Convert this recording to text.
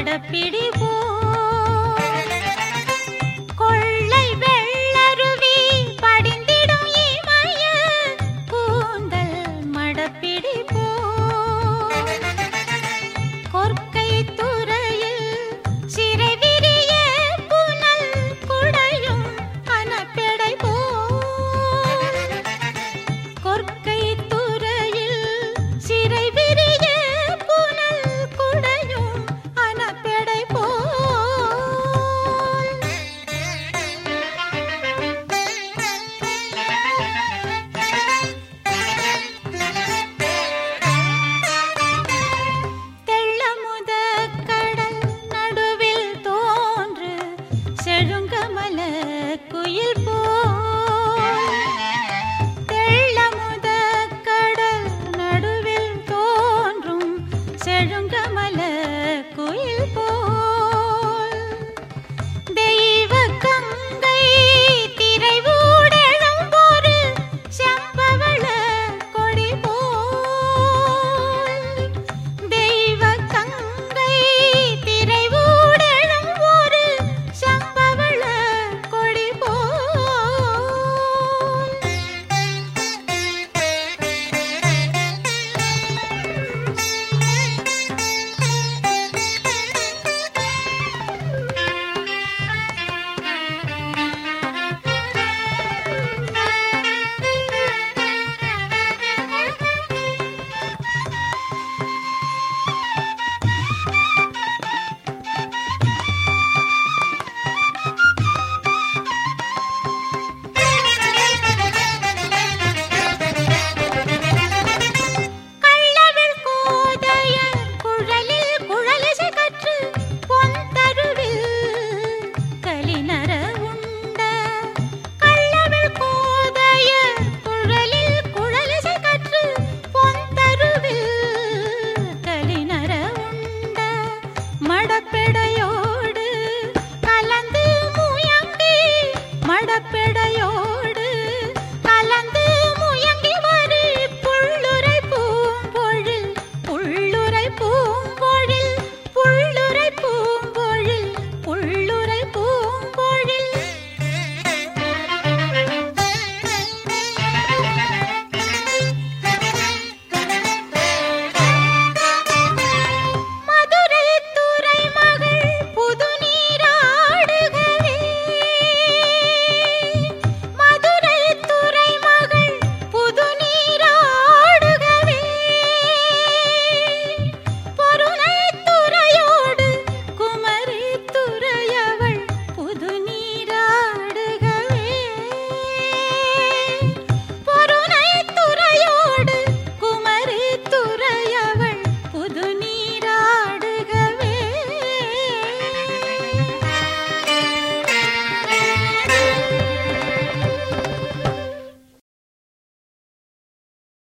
நடப்பிடி போ குயில்